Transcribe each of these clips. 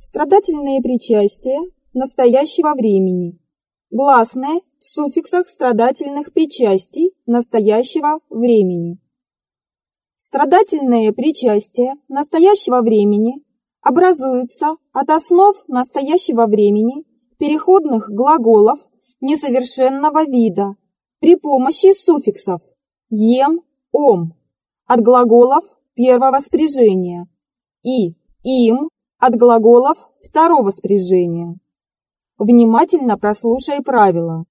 Страдательные причастия настоящего времени. Гласные в суффиксах страдательных причастий настоящего времени. Страдательные причастия настоящего времени образуются от основ настоящего времени переходных глаголов несовершенного вида при помощи суффиксов «ем», «ом» от глаголов первого спряжения и «им» от глаголов второго спряжения. Внимательно прослушай правила.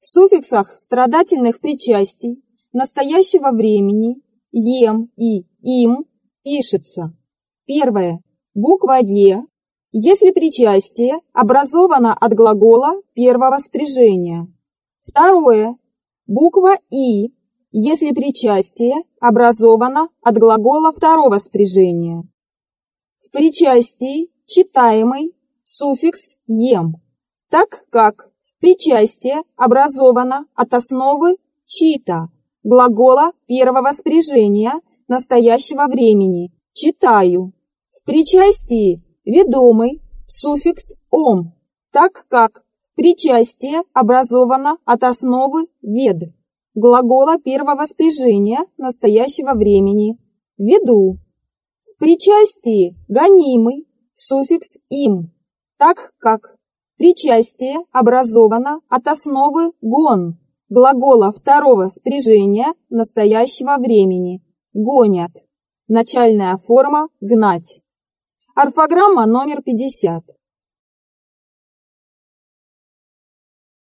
В суффиксах страдательных причастий настоящего времени «ем» и «им» пишется. Первое. Буква «е», если причастие образовано от глагола первого спряжения. Второе. Буква «и», если причастие образовано от глагола второго спряжения. В причастии читаемый суффикс «ем», так как причастие образовано от основы «чита», глагола первого спряжения настоящего времени «читаю». В причастии ведомый суффикс «ом», так как причастие образовано от основы «вед», глагола первого спряжения настоящего времени «веду». В причастии гонимый суффикс «им», так как причастие образовано от основы «гон», глагола второго спряжения настоящего времени «гонят». Начальная форма «гнать». Орфограмма номер 50.